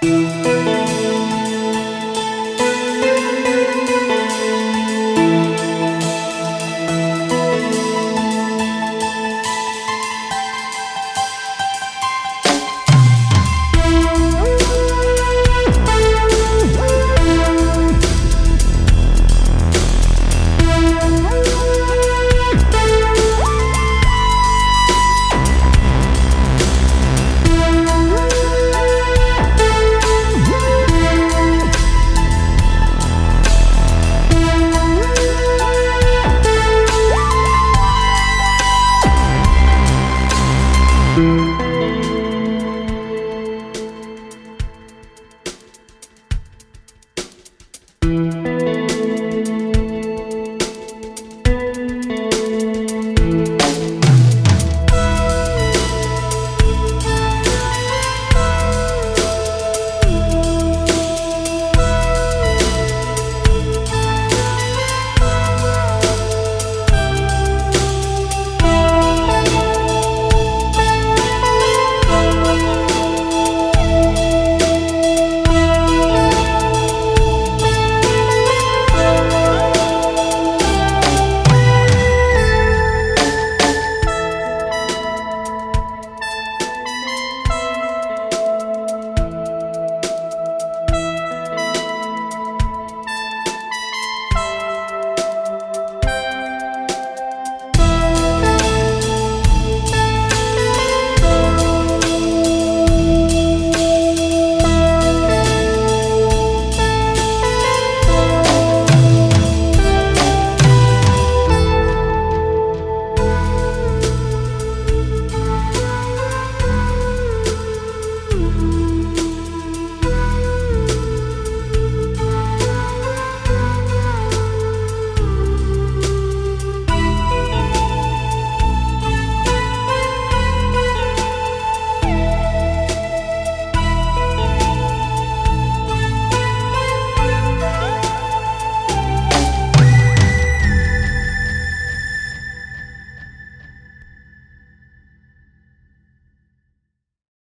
Música